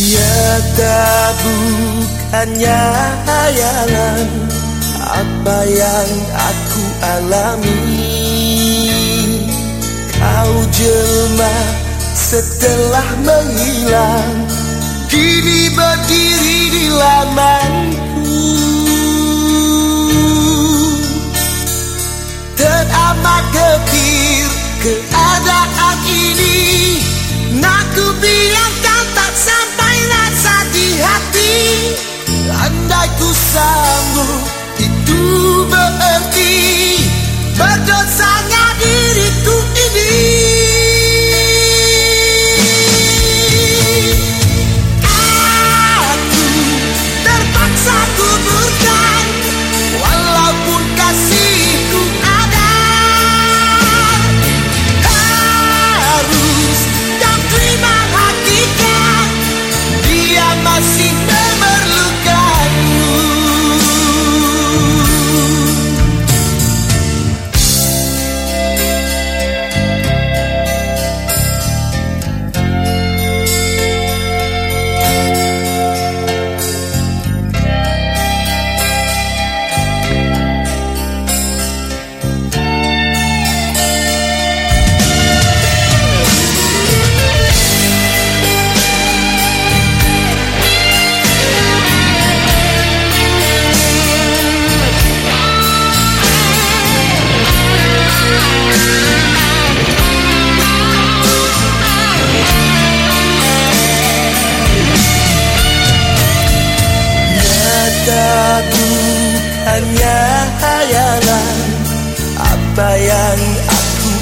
Tiada bukannya hayalan Apa yang aku alami. Kau jelma setelah menghilang Kini berdiri di lamanku.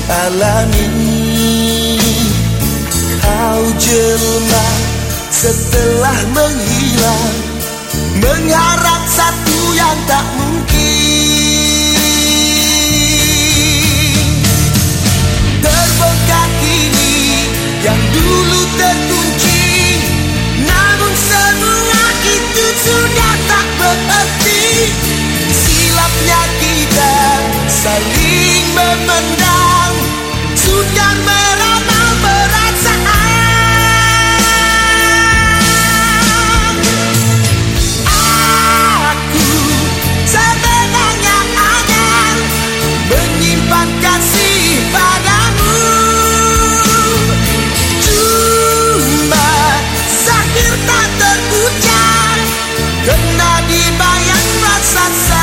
alami. Kau jelma setelah menghilang Mengharap Tadi bayang rasa